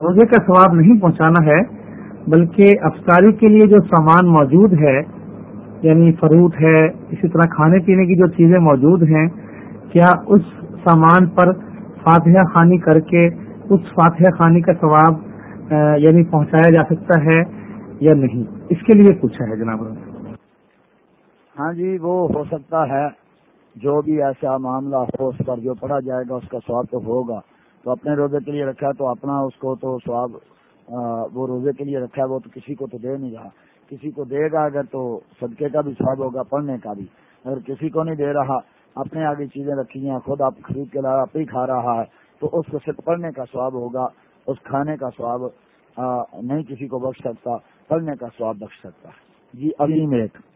روزے کا ثواب نہیں پہنچانا ہے، بلکہ افطاری کے لیے جو سامان موجود ہے یعنی فروٹ ہے، اسی طرح کھانے پینے کی جو چیزیں موجود ہیں، کیا اس سامان پر فاتحہ خانی کر کے اس فاتحہ خانی کا ثواب یعنی پہنچایا جا سکتا ہے یا نہیں؟ اس کے لیے پوچھا ہے جناب ہاں جی وہ ہو سکتا ہے، جو بھی ایسا معاملہ ہو، اس پر جو پڑھا جائے گا، اس کا سواب تو ہوگا۔ تو اپنے روزے کے لیے رکھا تو اپنا اس کو تو سواب وہ روزے کے لیے رکھا ہے، وہ تو کسی کو تو دے نہیں رہا۔ کسی کو دے گا اگر تو صدقے کا بھی سواب ہوگا، پڑھنے کا بھی۔ اگر کسی کو نہیں دے رہا، اپنے آگے چیزیں رکھی ہیں، خود آپ خرید کے لا، آپ ہی کھا رہا ہے، تو اس کو صرف پڑھنے کا سواب ہوگا، اس کھانے کا سواب نہیں کسی کو بخش سکتا، پڑھنے کا سواب بخش سکتا ہے۔ جی ابھی ایک۔ ہاں